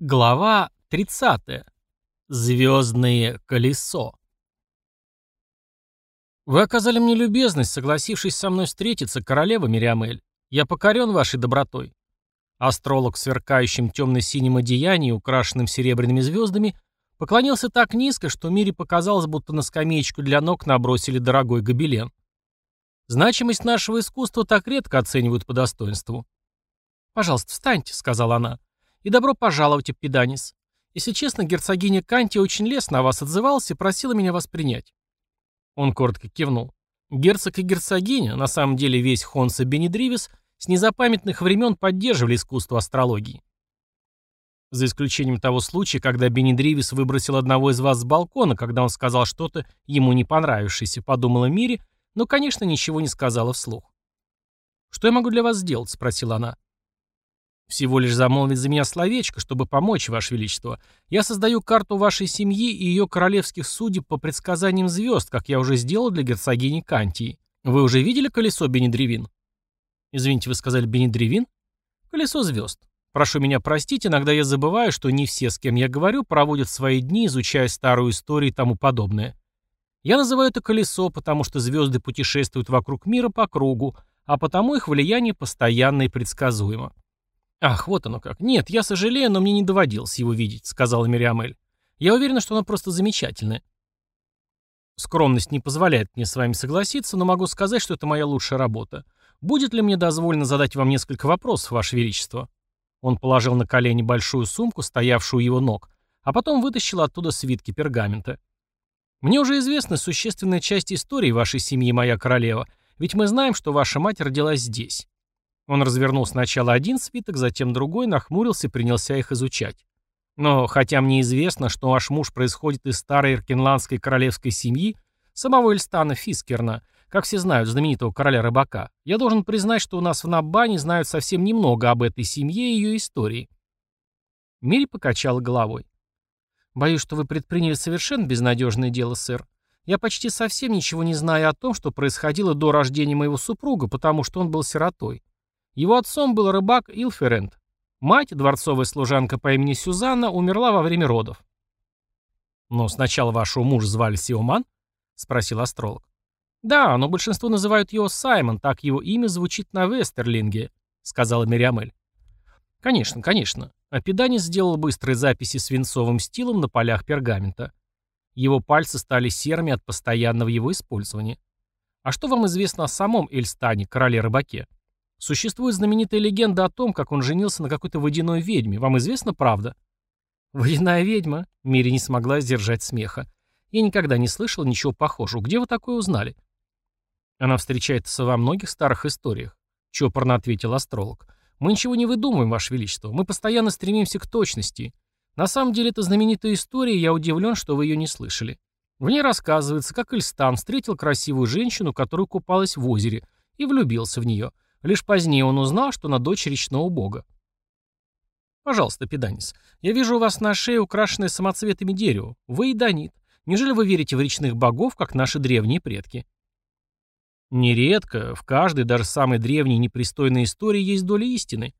Глава 30. Звездное колесо. Вы оказали мне любезность, согласившись со мной встретиться, королева Мириамель. Я покорен вашей добротой. Астролог в сверкающем темно-синем одеянии, украшенным серебряными звездами, поклонился так низко, что Мире показалось, будто на скамеечку для ног набросили дорогой гобелен. Значимость нашего искусства так редко оценивают по достоинству. «Пожалуйста, встаньте», — сказала она. И добро пожаловать, Эпиданис. Если честно, герцогиня Канти очень лестно о вас отзывалась и просила меня вас принять. Он коротко кивнул. Герцог и герцогиня, на самом деле весь Хонса Бенедривис, с незапамятных времен поддерживали искусство астрологии. За исключением того случая, когда Бенедривис выбросил одного из вас с балкона, когда он сказал что-то ему не понравившееся, подумала Мири, но, конечно, ничего не сказала вслух. «Что я могу для вас сделать?» — спросила она. Всего лишь замолвить за меня словечко, чтобы помочь, Ваше Величество. Я создаю карту вашей семьи и ее королевских судеб по предсказаниям звезд, как я уже сделал для герцогини Кантии. Вы уже видели колесо Бенедревин? Извините, вы сказали Бенедревин? Колесо звезд. Прошу меня простить, иногда я забываю, что не все, с кем я говорю, проводят свои дни, изучая старую историю и тому подобное. Я называю это колесо, потому что звезды путешествуют вокруг мира по кругу, а потому их влияние постоянно и предсказуемо. «Ах, вот оно как. Нет, я сожалею, но мне не доводилось его видеть», — сказала Мириамель. «Я уверена, что оно просто замечательное». Скромность не позволяет мне с вами согласиться, но могу сказать, что это моя лучшая работа. Будет ли мне дозволено задать вам несколько вопросов, Ваше Величество?» Он положил на колени большую сумку, стоявшую у его ног, а потом вытащил оттуда свитки пергамента. «Мне уже известна существенная часть истории вашей семьи, моя королева, ведь мы знаем, что ваша мать родилась здесь. Он развернул сначала один свиток, затем другой, нахмурился и принялся их изучать. Но хотя мне известно, что ваш муж происходит из старой иркинландской королевской семьи, самого Эльстана Фискерна, как все знают, знаменитого короля-рыбака, я должен признать, что у нас в Наббане знают совсем немного об этой семье и ее истории. Мири покачала головой. «Боюсь, что вы предприняли совершенно безнадежное дело, сэр. Я почти совсем ничего не знаю о том, что происходило до рождения моего супруга, потому что он был сиротой. Его отцом был рыбак Илферент. Мать, дворцовая служанка по имени Сюзанна, умерла во время родов. «Но сначала вашего мужа звали Сиоман?» — спросил астролог. «Да, но большинство называют его Саймон, так его имя звучит на Вестерлинге», — сказала Мириамель. «Конечно, конечно». Апиданис сделал быстрые записи свинцовым стилом на полях пергамента. Его пальцы стали серыми от постоянного его использования. «А что вам известно о самом Эльстане, короле-рыбаке?» Существует знаменитая легенда о том, как он женился на какой-то водяной ведьме. Вам известна правда? Водяная ведьма? Мири не смогла сдержать смеха. Я никогда не слышал ничего похожего. Где вы такое узнали? Она встречается во многих старых историях. Чопорно ответил астролог. Мы ничего не выдумываем, Ваше Величество. Мы постоянно стремимся к точности. На самом деле это знаменитая история, и я удивлен, что вы ее не слышали. В ней рассказывается, как Эльстан встретил красивую женщину, которая купалась в озере, и влюбился в нее – Лишь позднее он узнал, что она дочь речного бога. «Пожалуйста, Педанис, я вижу у вас на шее украшенное самоцветами дерево. Вы и Данит. Неужели вы верите в речных богов, как наши древние предки?» Нередко, в каждой, даже самой древней непристойной истории есть доля истины.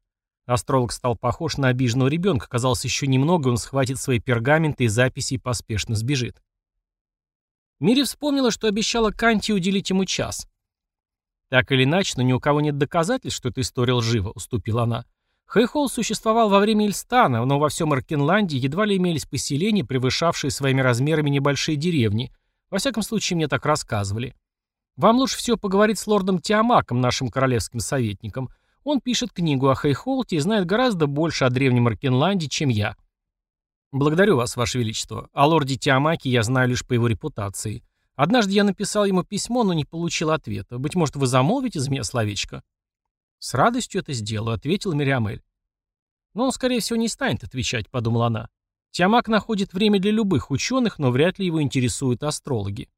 Астролог стал похож на обиженного ребенка. Казалось, еще немного, он схватит свои пергаменты и записи и поспешно сбежит. Мири вспомнила, что обещала Канти уделить ему час. Так или иначе, но ни у кого нет доказательств, что эта история лжива, уступила она. Хэйхолл существовал во время Ильстана, но во всем Аркенланде едва ли имелись поселения, превышавшие своими размерами небольшие деревни. Во всяком случае, мне так рассказывали. Вам лучше всего поговорить с лордом Тиамаком, нашим королевским советником. Он пишет книгу о Хейхолте и знает гораздо больше о древнем Аркенланде, чем я. Благодарю вас, ваше величество. О лорде Тиамаке я знаю лишь по его репутации. Однажды я написал ему письмо, но не получил ответа. Быть может, вы замолвите за меня словечко?» «С радостью это сделаю», — ответил Мириамель. «Но он, скорее всего, не станет отвечать», — подумала она. Тиамак находит время для любых ученых, но вряд ли его интересуют астрологи.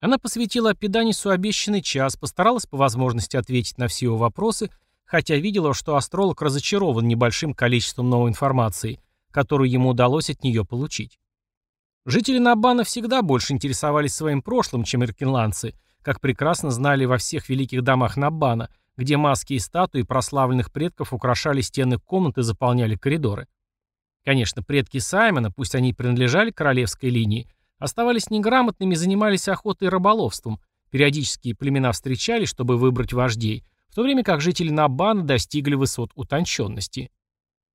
Она посвятила Апиданису обещанный час, постаралась по возможности ответить на все его вопросы, хотя видела, что астролог разочарован небольшим количеством новой информации, которую ему удалось от нее получить. Жители Набана всегда больше интересовались своим прошлым, чем иркинландцы, как прекрасно знали во всех великих домах Набана, где маски и статуи прославленных предков украшали стены комнат и заполняли коридоры. Конечно, предки Саймона, пусть они принадлежали королевской линии, оставались неграмотными и занимались охотой и рыболовством. Периодически племена встречались, чтобы выбрать вождей, в то время как жители Набана достигли высот утонченности.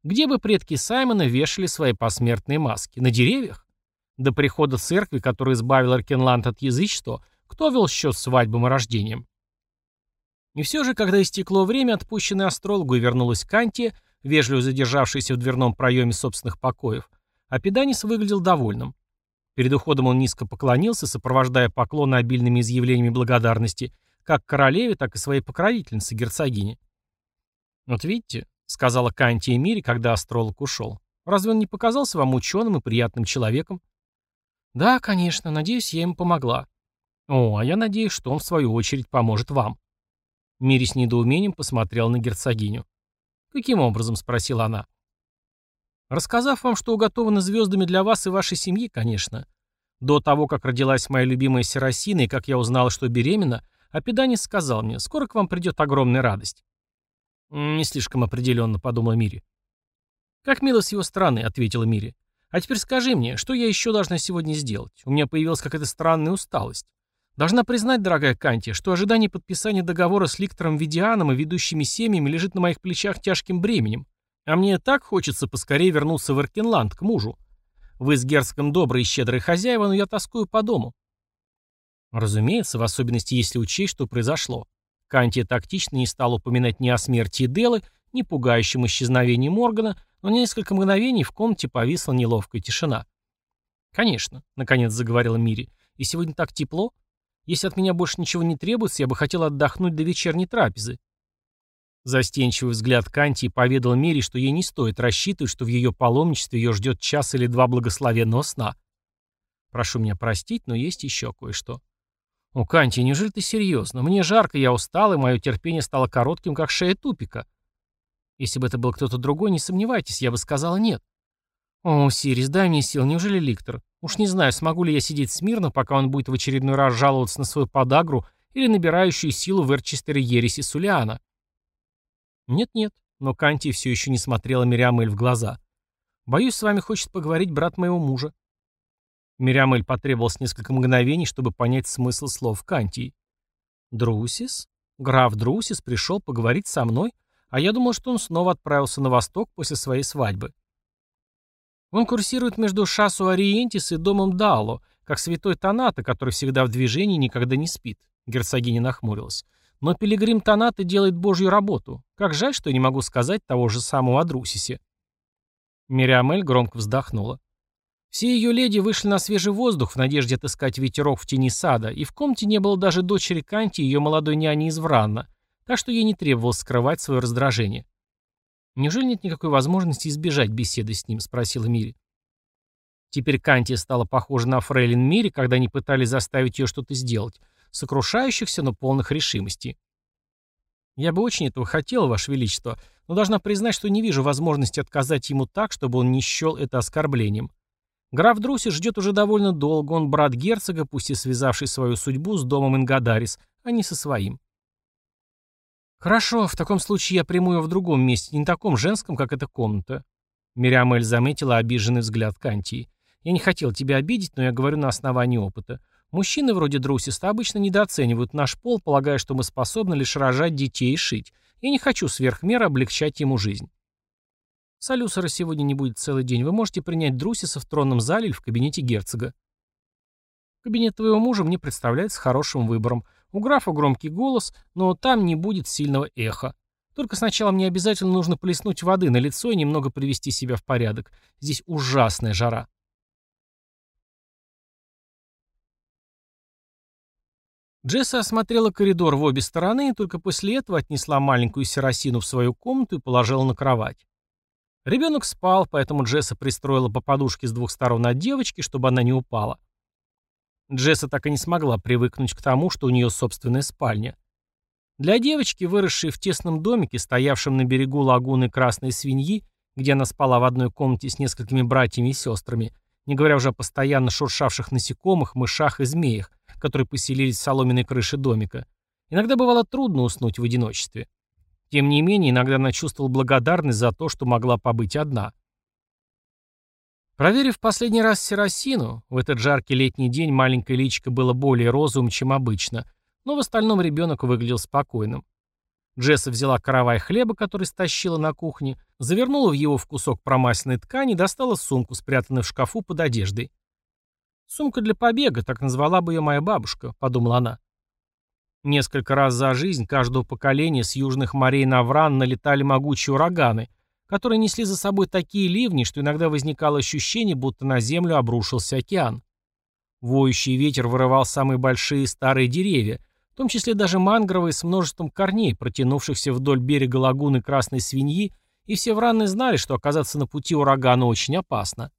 Где бы предки Саймона вешали свои посмертные маски? На деревьях? До прихода церкви, которая избавила Аркенланд от язычества, кто вел счет свадьбам и рождением? И все же, когда истекло время, отпущенное астрологу, и вернулась Кантия, вежливо задержавшаяся в дверном проеме собственных покоев, Апиданис выглядел довольным. Перед уходом он низко поклонился, сопровождая поклоны обильными изъявлениями благодарности как королеве, так и своей покровительнице, герцогине. «Вот видите», — сказала Кантия Мире, когда астролог ушел, — «разве он не показался вам ученым и приятным человеком?» «Да, конечно. Надеюсь, я ему помогла». «О, а я надеюсь, что он, в свою очередь, поможет вам». Мири с недоумением посмотрел на герцогиню. «Каким образом?» — спросила она. «Рассказав вам, что уготовано звездами для вас и вашей семьи, конечно. До того, как родилась моя любимая Серосина, и как я узнала, что беременна, Апиданис сказал мне, скоро к вам придет огромная радость». «Не слишком определенно», — подумала Мири. «Как мило с его стороны», — ответила Мири. А теперь скажи мне, что я еще должна сегодня сделать? У меня появилась какая-то странная усталость. Должна признать, дорогая Канти, что ожидание подписания договора с Ликтором Видианом и ведущими семьями лежит на моих плечах тяжким бременем. А мне так хочется поскорее вернуться в Эркенланд, к мужу. Вы с герцогом добрые и щедрые хозяева, но я тоскую по дому. Разумеется, в особенности если учесть, что произошло. Кантия тактично не стал упоминать ни о смерти Делы, ни пугающем исчезновении Моргана, но несколько мгновений в комнате повисла неловкая тишина. «Конечно», — наконец заговорила Мири, — «и сегодня так тепло. Если от меня больше ничего не требуется, я бы хотела отдохнуть до вечерней трапезы». Застенчивый взгляд Канти поведал Мире, что ей не стоит рассчитывать, что в ее паломничестве ее ждет час или два благословенного сна. «Прошу меня простить, но есть еще кое-что». «О, Канти, неужели ты серьезно? Мне жарко, я устал, и мое терпение стало коротким, как шея тупика». Если бы это был кто-то другой, не сомневайтесь, я бы сказала нет. О, Сирис, дай мне сил, неужели Ликтор? Уж не знаю, смогу ли я сидеть смирно, пока он будет в очередной раз жаловаться на свою подагру или набирающую силу в Эрчестере Ереси Сулиана. Нет-нет, но Канти все еще не смотрела Мириамель в глаза. Боюсь, с вами хочет поговорить брат моего мужа. Мириамель потребовалось несколько мгновений, чтобы понять смысл слов Кантии. Друсис? Граф Друсис пришел поговорить со мной? А я думал, что он снова отправился на восток после своей свадьбы. Он курсирует между Шасу Ориентис и домом Дало, как святой Таната, который всегда в движении и никогда не спит. Герцогиня нахмурилась. Но пилигрим Таната делает божью работу. Как жаль, что я не могу сказать того же самого о Друсисе. Мириамель громко вздохнула. Все ее леди вышли на свежий воздух в надежде отыскать ветерок в тени сада, и в комнате не было даже дочери Канти и ее молодой няни из Вранна, так что ей не требовалось скрывать свое раздражение. «Неужели нет никакой возможности избежать беседы с ним?» — спросила Мири. Теперь Кантия стала похожа на фрейлин Мири, когда они пытались заставить ее что-то сделать, сокрушающихся, но полных решимости. «Я бы очень этого хотела, Ваше Величество, но должна признать, что не вижу возможности отказать ему так, чтобы он не счел это оскорблением. Граф Друси ждет уже довольно долго, он брат герцога, пусть и связавший свою судьбу с домом Ингадарис, а не со своим. «Хорошо, в таком случае я приму ее в другом месте, не таком женском, как эта комната». Мириамель заметила обиженный взгляд Кантии. «Я не хотел тебя обидеть, но я говорю на основании опыта. Мужчины вроде Друсиста обычно недооценивают наш пол, полагая, что мы способны лишь рожать детей и шить. Я не хочу сверх меры облегчать ему жизнь». «Салюсера сегодня не будет целый день. Вы можете принять Друсиса в тронном зале или в кабинете герцога». «Кабинет твоего мужа мне представляется хорошим выбором. У графа громкий голос, но там не будет сильного эха. Только сначала мне обязательно нужно плеснуть воды на лицо и немного привести себя в порядок. Здесь ужасная жара. Джесса осмотрела коридор в обе стороны и только после этого отнесла маленькую серосину в свою комнату и положила на кровать. Ребенок спал, поэтому Джесса пристроила по подушке с двух сторон от девочки, чтобы она не упала. Джесса так и не смогла привыкнуть к тому, что у нее собственная спальня. Для девочки, выросшей в тесном домике, стоявшем на берегу лагуны Красной Свиньи, где она спала в одной комнате с несколькими братьями и сестрами, не говоря уже о постоянно шуршавших насекомых, мышах и змеях, которые поселились в соломенной крыше домика, иногда бывало трудно уснуть в одиночестве. Тем не менее, иногда она чувствовала благодарность за то, что могла побыть одна. Проверив последний раз серосину, в этот жаркий летний день маленькое личико было более розовым, чем обычно, но в остальном ребенок выглядел спокойным. Джесса взяла каравай хлеба, который стащила на кухне, завернула в его в кусок промасленной ткани и достала сумку, спрятанную в шкафу под одеждой. «Сумка для побега, так назвала бы ее моя бабушка», — подумала она. Несколько раз за жизнь каждого поколения с южных морей на Вран налетали могучие ураганы, которые несли за собой такие ливни, что иногда возникало ощущение, будто на землю обрушился океан. Воющий ветер вырывал самые большие старые деревья, в том числе даже мангровые с множеством корней, протянувшихся вдоль берега лагуны Красной Свиньи, и все вранны знали, что оказаться на пути урагана очень опасно.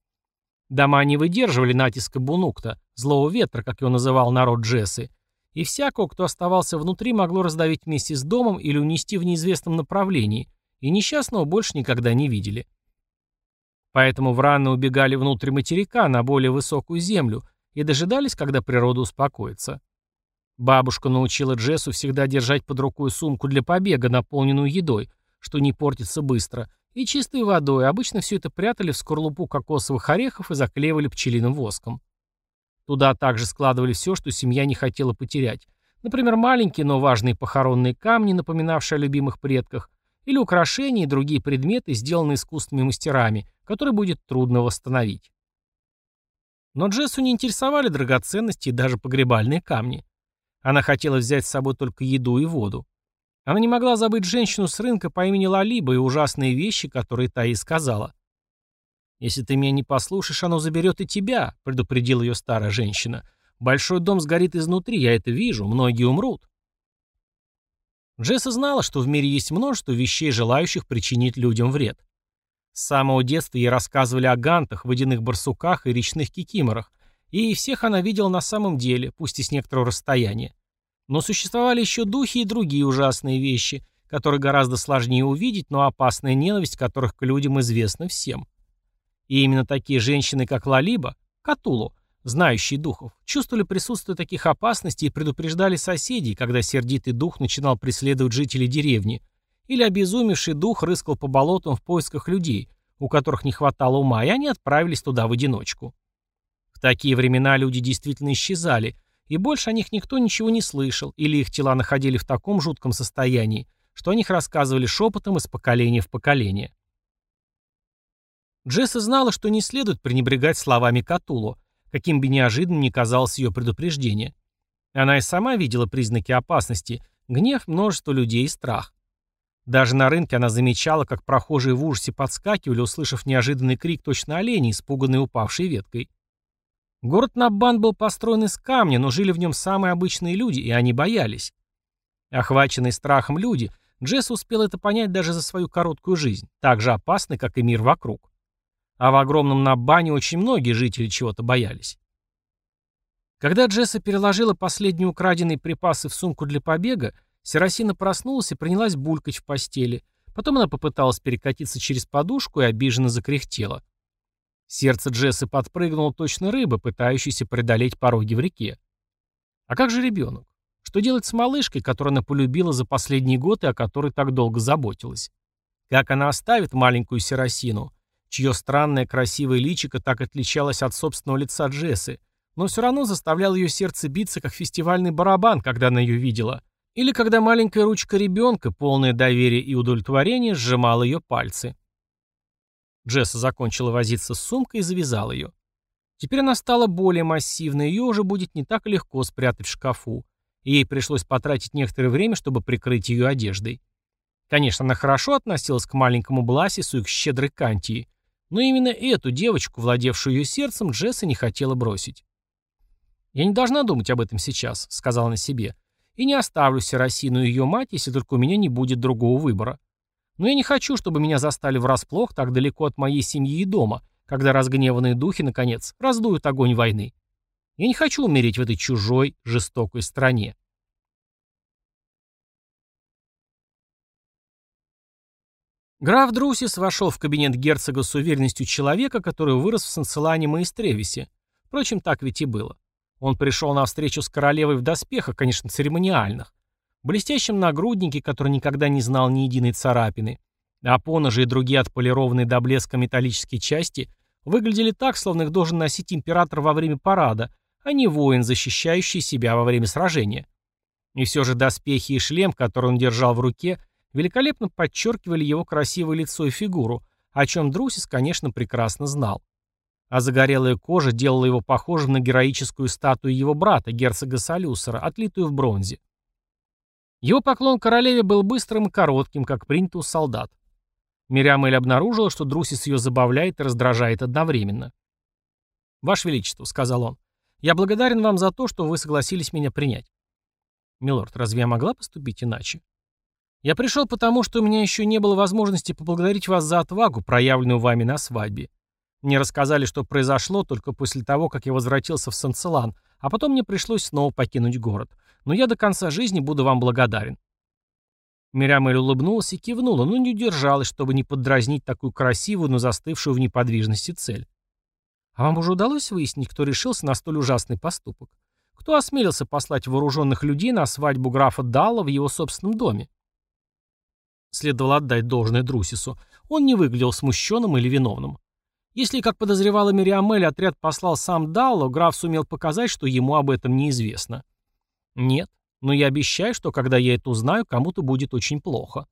Дома не выдерживали натиска бунукта, злого ветра, как его называл народ Джессы, и всякого, кто оставался внутри, могло раздавить вместе с домом или унести в неизвестном направлении, и несчастного больше никогда не видели. Поэтому враны убегали внутрь материка на более высокую землю и дожидались, когда природа успокоится. Бабушка научила Джессу всегда держать под рукой сумку для побега, наполненную едой, что не портится быстро, и чистой водой, обычно все это прятали в скорлупу кокосовых орехов и заклеивали пчелиным воском. Туда также складывали все, что семья не хотела потерять. Например, маленькие, но важные похоронные камни, напоминавшие о любимых предках, или украшения и другие предметы, сделанные искусственными мастерами, которые будет трудно восстановить. Но Джессу не интересовали драгоценности и даже погребальные камни. Она хотела взять с собой только еду и воду. Она не могла забыть женщину с рынка по имени Лалиба и ужасные вещи, которые та ей сказала. «Если ты меня не послушаешь, оно заберет и тебя», — предупредила ее старая женщина. «Большой дом сгорит изнутри, я это вижу, многие умрут». Джесса знала, что в мире есть множество вещей, желающих причинить людям вред. С самого детства ей рассказывали о гантах, водяных барсуках и речных кикиморах, и всех она видела на самом деле, пусть и с некоторого расстояния. Но существовали еще духи и другие ужасные вещи, которые гораздо сложнее увидеть, но опасная ненависть которых к людям известна всем. И именно такие женщины, как Лалиба, Катулу, знающие духов, чувствовали присутствие таких опасностей и предупреждали соседей, когда сердитый дух начинал преследовать жителей деревни, или обезумевший дух рыскал по болотам в поисках людей, у которых не хватало ума, и они отправились туда в одиночку такие времена люди действительно исчезали, и больше о них никто ничего не слышал, или их тела находили в таком жутком состоянии, что о них рассказывали шепотом из поколения в поколение. Джесса знала, что не следует пренебрегать словами Катулу, каким бы неожиданным ни казалось ее предупреждение. Она и сама видела признаки опасности, гнев множества людей и страх. Даже на рынке она замечала, как прохожие в ужасе подскакивали, услышав неожиданный крик точно оленей, испуганный упавшей веткой. Город Наббан был построен из камня, но жили в нем самые обычные люди, и они боялись. Охваченные страхом люди, Джесс успел это понять даже за свою короткую жизнь, так же опасный, как и мир вокруг. А в огромном Наббане очень многие жители чего-то боялись. Когда Джесса переложила последние украденные припасы в сумку для побега, Серосина проснулась и принялась булькать в постели. Потом она попыталась перекатиться через подушку и обиженно закряхтела. Сердце Джессы подпрыгнуло точно рыба, пытающаяся преодолеть пороги в реке. А как же ребенок? Что делать с малышкой, которую она полюбила за последний год и о которой так долго заботилась? Как она оставит маленькую Серосину, чье странное красивое личико так отличалось от собственного лица Джессы, но все равно заставлял ее сердце биться, как фестивальный барабан, когда она ее видела, или когда маленькая ручка ребенка, полная доверия и удовлетворения, сжимала ее пальцы. Джесса закончила возиться с сумкой и завязала ее. Теперь она стала более массивной, ее уже будет не так легко спрятать в шкафу. Ей пришлось потратить некоторое время, чтобы прикрыть ее одеждой. Конечно, она хорошо относилась к маленькому Бласису и к щедрой Кантии, но именно эту девочку, владевшую ее сердцем, Джесса не хотела бросить. «Я не должна думать об этом сейчас», — сказала она себе, «и не оставлю Серосину и ее мать, если только у меня не будет другого выбора. Но я не хочу, чтобы меня застали врасплох так далеко от моей семьи и дома, когда разгневанные духи, наконец, раздуют огонь войны. Я не хочу умереть в этой чужой, жестокой стране. Граф Друсис вошел в кабинет герцога с уверенностью человека, который вырос в Санцелане Маистревисе. Впрочем, так ведь и было. Он пришел на встречу с королевой в доспехах, конечно, церемониальных, блестящем нагруднике, который никогда не знал ни единой царапины, а поножи и другие отполированные до блеска металлические части выглядели так, словно их должен носить император во время парада, а не воин, защищающий себя во время сражения. И все же доспехи и шлем, который он держал в руке, великолепно подчеркивали его красивое лицо и фигуру, о чем Друсис, конечно, прекрасно знал. А загорелая кожа делала его похожим на героическую статую его брата, герцога Солюсера, отлитую в бронзе. Его поклон королеве был быстрым и коротким, как принято у солдат. Мириамель обнаружила, что Друсис ее забавляет и раздражает одновременно. «Ваше Величество», — сказал он, — «я благодарен вам за то, что вы согласились меня принять». «Милорд, разве я могла поступить иначе?» «Я пришел потому, что у меня еще не было возможности поблагодарить вас за отвагу, проявленную вами на свадьбе. Мне рассказали, что произошло только после того, как я возвратился в Санцелан, а потом мне пришлось снова покинуть город. Но я до конца жизни буду вам благодарен». Мирямель улыбнулась и кивнула, но не удержалась, чтобы не поддразнить такую красивую, но застывшую в неподвижности цель. «А вам уже удалось выяснить, кто решился на столь ужасный поступок? Кто осмелился послать вооруженных людей на свадьбу графа Далла в его собственном доме?» Следовало отдать должное Друсису. Он не выглядел смущенным или виновным. Если, как подозревала Мириамель, отряд послал сам Далло, граф сумел показать, что ему об этом неизвестно. Нет, но я обещаю, что когда я это узнаю, кому-то будет очень плохо.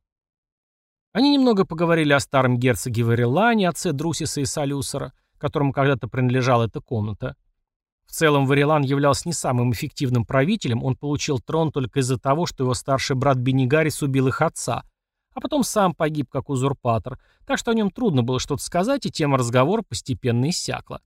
Они немного поговорили о старом герцоге Варилане, отце Друсиса и Салюсера, которому когда-то принадлежала эта комната. В целом Варилан являлся не самым эффективным правителем, он получил трон только из-за того, что его старший брат Бенигарис убил их отца, а потом сам погиб как узурпатор, так что о нем трудно было что-то сказать, и тема разговора постепенно иссякла.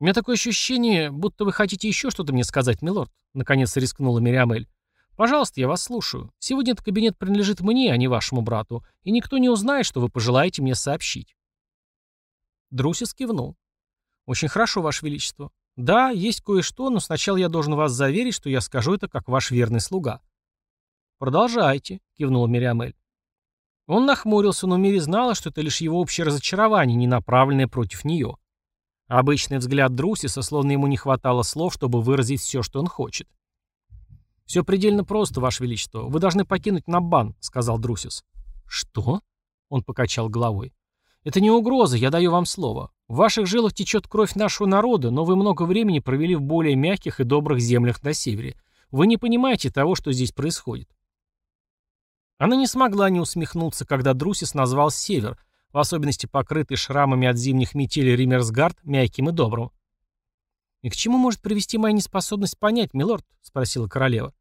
«У меня такое ощущение, будто вы хотите еще что-то мне сказать, милорд», — наконец рискнула Мириамель. «Пожалуйста, я вас слушаю. Сегодня этот кабинет принадлежит мне, а не вашему брату, и никто не узнает, что вы пожелаете мне сообщить». Друсис кивнул. «Очень хорошо, ваше величество. Да, есть кое-что, но сначала я должен вас заверить, что я скажу это как ваш верный слуга». «Продолжайте», — кивнула Мириамель. Он нахмурился, но Мири знала, что это лишь его общее разочарование, не направленное против нее. Обычный взгляд Друсиса, словно ему не хватало слов, чтобы выразить все, что он хочет. «Все предельно просто, Ваше Величество. Вы должны покинуть Наббан», — сказал Друсис. «Что?» — он покачал головой. «Это не угроза, я даю вам слово. В ваших жилах течет кровь нашего народа, но вы много времени провели в более мягких и добрых землях на севере. Вы не понимаете того, что здесь происходит. Она не смогла не усмехнуться, когда Друсис назвал север, в особенности покрытый шрамами от зимних метелей Римерсгард, мягким и добрым. «И к чему может привести моя неспособность понять, милорд?» — спросила королева.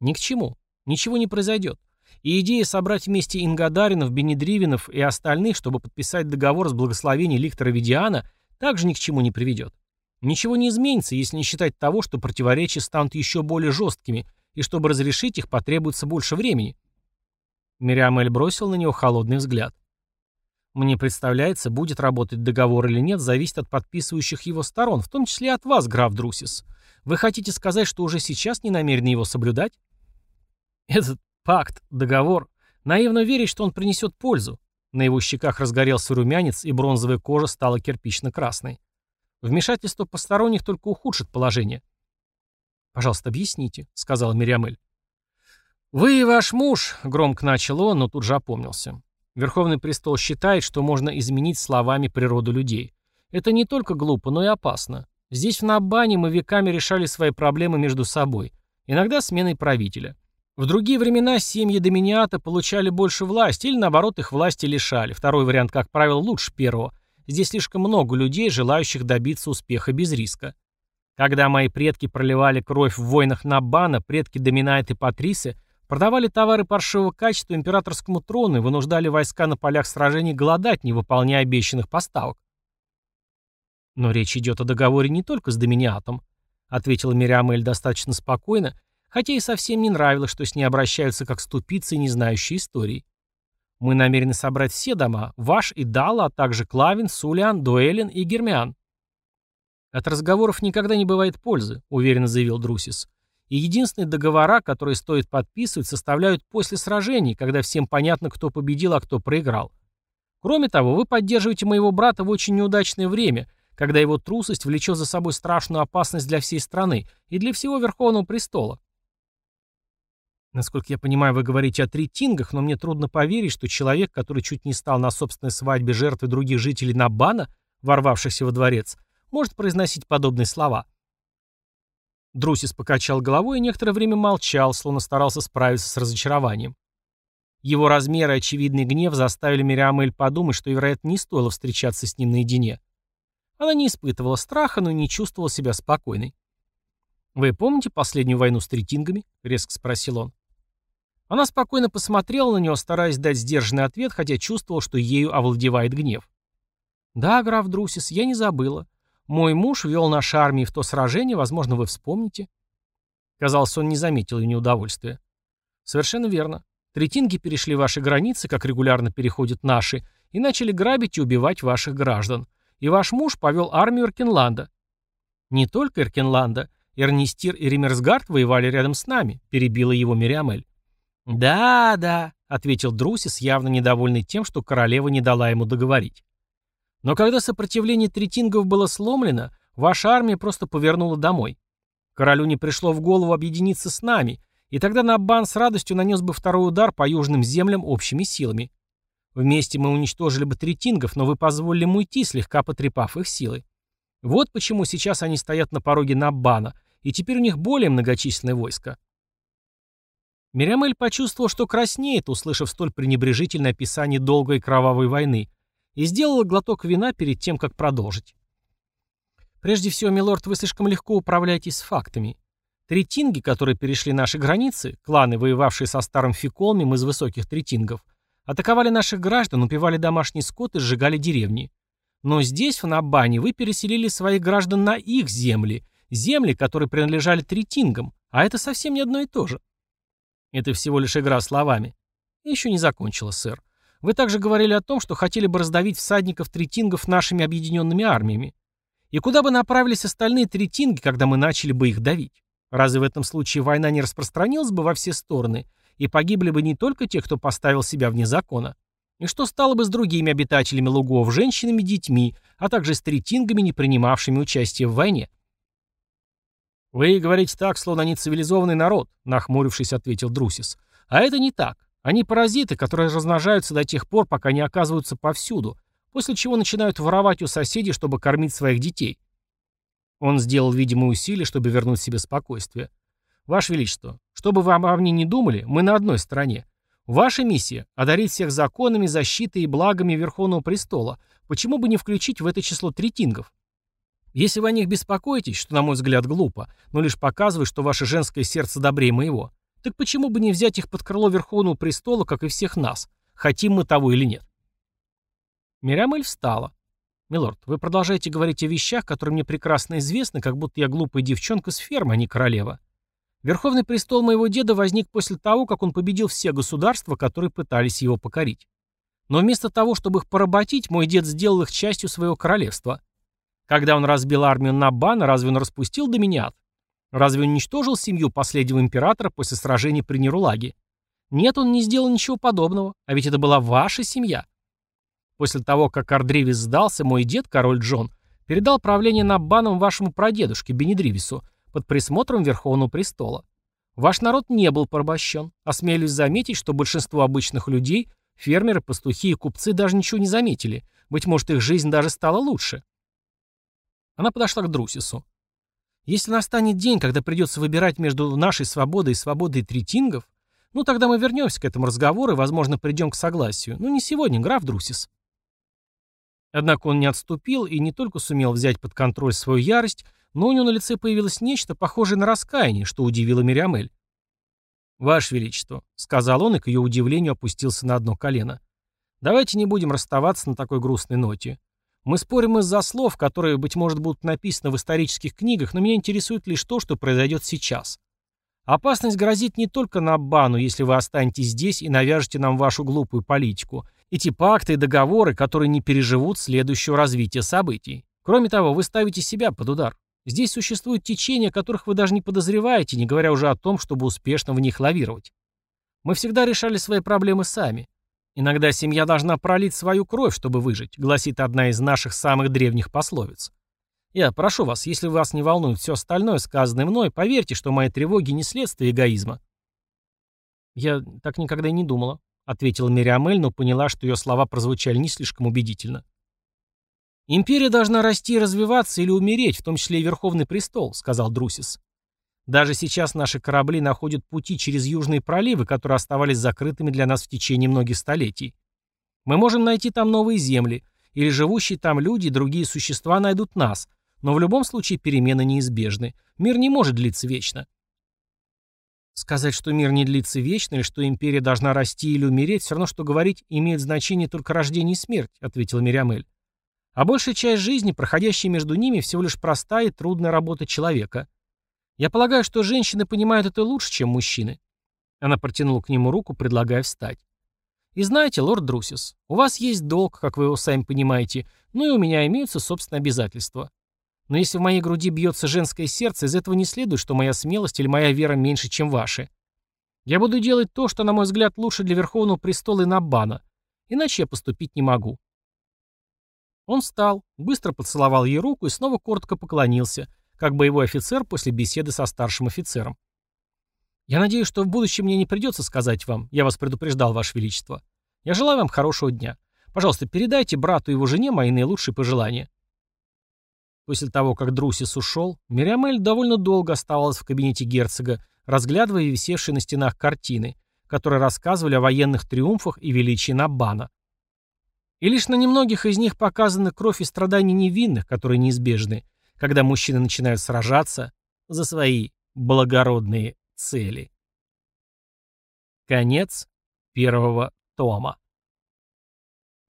«Ни к чему. Ничего не произойдет. И идея собрать вместе Ингадаринов, Бенедривинов и остальных, чтобы подписать договор с благословением Ликтора Видиана, также ни к чему не приведет. Ничего не изменится, если не считать того, что противоречия станут еще более жесткими, и чтобы разрешить их потребуется больше времени. Мириамель бросил на него холодный взгляд. «Мне представляется, будет работать договор или нет, зависит от подписывающих его сторон, в том числе от вас, граф Друсис. Вы хотите сказать, что уже сейчас не намерены его соблюдать?» «Этот пакт, договор, наивно верить, что он принесет пользу». На его щеках разгорелся румянец, и бронзовая кожа стала кирпично-красной. Вмешательство посторонних только ухудшит положение. «Пожалуйста, объясните», — сказала Мириамель. «Вы и ваш муж», — громко начал он, но тут же опомнился. Верховный престол считает, что можно изменить словами природу людей. Это не только глупо, но и опасно. Здесь в Набане мы веками решали свои проблемы между собой, иногда сменой правителя. В другие времена семьи доминиата получали больше власти или наоборот их власти лишали. Второй вариант, как правило, лучше первого. Здесь слишком много людей, желающих добиться успеха без риска. Когда мои предки проливали кровь в войнах Набана, предки Доминайт и Патрисы Продавали товары паршивого качества императорскому трону и вынуждали войска на полях сражений голодать, не выполняя обещанных поставок. «Но речь идет о договоре не только с Доминиатом», ответила Мириамель достаточно спокойно, хотя и совсем не нравилось, что с ней обращаются как ступицы, не знающие истории. «Мы намерены собрать все дома, ваш и Дала, а также Клавин, Сулиан, Дуэлин и Гермиан». «От разговоров никогда не бывает пользы», — уверенно заявил Друсис. И единственные договора, которые стоит подписывать, составляют после сражений, когда всем понятно, кто победил, а кто проиграл. Кроме того, вы поддерживаете моего брата в очень неудачное время, когда его трусость влечет за собой страшную опасность для всей страны и для всего Верховного Престола. Насколько я понимаю, вы говорите о третингах, но мне трудно поверить, что человек, который чуть не стал на собственной свадьбе жертвой других жителей Набана, ворвавшихся во дворец, может произносить подобные слова. Друсис покачал головой и некоторое время молчал, словно старался справиться с разочарованием. Его размеры и очевидный гнев заставили Мириамель подумать, что, вероятно, не стоило встречаться с ним наедине. Она не испытывала страха, но не чувствовала себя спокойной. «Вы помните последнюю войну с третингами?» — резко спросил он. Она спокойно посмотрела на него, стараясь дать сдержанный ответ, хотя чувствовала, что ею овладевает гнев. «Да, граф Друсис, я не забыла. Мой муж вел наши армии в то сражение, возможно, вы вспомните». Казалось, он не заметил ее неудовольствия. «Совершенно верно. Третинги перешли ваши границы, как регулярно переходят наши, и начали грабить и убивать ваших граждан. И ваш муж повел армию Эркенланда». «Не только Эркенланда. Эрнистир и Ремерсгард воевали рядом с нами», — перебила его Мириамель. «Да, да», — ответил Друсис, явно недовольный тем, что королева не дала ему договорить. «Но когда сопротивление третингов было сломлено, ваша армия просто повернула домой. Королю не пришло в голову объединиться с нами, и тогда Наббан с радостью нанес бы второй удар по южным землям общими силами. Вместе мы уничтожили бы третингов, но вы позволили им уйти, слегка потрепав их силой. Вот почему сейчас они стоят на пороге Наббана, и теперь у них более многочисленное войско. Мирамель почувствовал, что краснеет, услышав столь пренебрежительное описание долгой кровавой войны, и сделала глоток вина перед тем, как продолжить. Прежде всего, милорд, вы слишком легко управляетесь с фактами. Третинги, которые перешли наши границы, кланы, воевавшие со старым Фиколмем из высоких третингов, атаковали наших граждан, убивали домашний скот и сжигали деревни. Но здесь, в Набане, вы переселили своих граждан на их земли, земли, которые принадлежали третингам, а это совсем не одно и то же. Это всего лишь игра словами. еще не закончила, сэр. Вы также говорили о том, что хотели бы раздавить всадников третингов нашими объединенными армиями. И куда бы направились остальные третинги, когда мы начали бы их давить? Разве в этом случае война не распространилась бы во все стороны, и погибли бы не только те, кто поставил себя вне закона? И что стало бы с другими обитателями лугов, женщинами, детьми, а также с третингами, не принимавшими участие в войне? «Вы говорите так, словно они цивилизованный народ», — нахмурившись, ответил Друсис. «А это не так. Они паразиты, которые размножаются до тех пор, пока не оказываются повсюду, после чего начинают воровать у соседей, чтобы кормить своих детей». Он сделал видимое усилие, чтобы вернуть себе спокойствие. «Ваше Величество, что бы вы обо мне не думали, мы на одной стороне. Ваша миссия — одарить всех законами, защитой и благами Верховного Престола. Почему бы не включить в это число третингов? Если вы о них беспокоитесь, что, на мой взгляд, глупо, но лишь показывает, что ваше женское сердце добрее моего, так почему бы не взять их под крыло Верховного Престола, как и всех нас, хотим мы того или нет? Мирамель встала. «Милорд, вы продолжаете говорить о вещах, которые мне прекрасно известны, как будто я глупая девчонка с фермы, а не королева. Верховный престол моего деда возник после того, как он победил все государства, которые пытались его покорить. Но вместо того, чтобы их поработить, мой дед сделал их частью своего королевства. Когда он разбил армию Набана, разве он распустил Доминиат? Разве он уничтожил семью последнего императора после сражений при Нерулаге? Нет, он не сделал ничего подобного, а ведь это была ваша семья. После того, как Ардривис сдался, мой дед, король Джон, передал правление Наббаном вашему прадедушке Бенедривису под присмотром Верховного престола. Ваш народ не был порабощен. Осмелюсь заметить, что большинство обычных людей, фермеры, пастухи и купцы даже ничего не заметили. Быть может, их жизнь даже стала лучше. Она подошла к Друсису. «Если настанет день, когда придется выбирать между нашей свободой и свободой третингов, ну тогда мы вернемся к этому разговору и, возможно, придем к согласию. Но не сегодня, граф Друсис». Однако он не отступил и не только сумел взять под контроль свою ярость, но у него на лице появилось нечто похожее на раскаяние, что удивило Мириамель. «Ваше Величество», — сказал он и к ее удивлению опустился на одно колено, — «давайте не будем расставаться на такой грустной ноте. Мы спорим из-за слов, которые, быть может, будут написаны в исторических книгах, но меня интересует лишь то, что произойдет сейчас. Опасность грозит не только на Бану, если вы останетесь здесь и навяжете нам вашу глупую политику, эти пакты и договоры, которые не переживут следующего развития событий. Кроме того, вы ставите себя под удар. Здесь существуют течения, которых вы даже не подозреваете, не говоря уже о том, чтобы успешно в них лавировать. Мы всегда решали свои проблемы сами. «Иногда семья должна пролить свою кровь, чтобы выжить», гласит одна из наших самых древних пословиц. Я прошу вас, если вас не волнует все остальное, сказанное мной, поверьте, что мои тревоги не следствие эгоизма. Я так никогда и не думала, ответила Мириамель, но поняла, что ее слова прозвучали не слишком убедительно. «Империя должна расти и развиваться или умереть, в том числе и Верховный престол», — сказал Друсис. «Даже сейчас наши корабли находят пути через южные проливы, которые оставались закрытыми для нас в течение многих столетий. Мы можем найти там новые земли, или живущие там люди и другие существа найдут нас, но в любом случае перемены неизбежны. Мир не может длиться вечно». Сказать, что мир не длится вечно, или что империя должна расти или умереть, все равно, что говорить, имеет значение только рождение и смерть, ответила Мириамель. А большая часть жизни, проходящая между ними, всего лишь простая и трудная работа человека. Я полагаю, что женщины понимают это лучше, чем мужчины. Она протянула к нему руку, предлагая встать. И знаете, лорд Друсис, у вас есть долг, как вы его сами понимаете, ну и у меня имеются собственные обязательства. Но если в моей груди бьется женское сердце, из этого не следует, что моя смелость или моя вера меньше, чем ваши. Я буду делать то, что, на мой взгляд, лучше для Верховного Престола и Наббана. Иначе я поступить не могу. Он встал, быстро поцеловал ей руку и снова коротко поклонился, как боевой офицер после беседы со старшим офицером. «Я надеюсь, что в будущем мне не придется сказать вам, я вас предупреждал, Ваше Величество. Я желаю вам хорошего дня. Пожалуйста, передайте брату и его жене мои наилучшие пожелания». После того, как Друсис ушел, Мириамель довольно долго оставалась в кабинете герцога, разглядывая висевшие на стенах картины, которые рассказывали о военных триумфах и величии Наббана. И лишь на немногих из них показаны кровь и страдания невинных, которые неизбежны, когда мужчины начинают сражаться за свои благородные цели. Конец первого тома.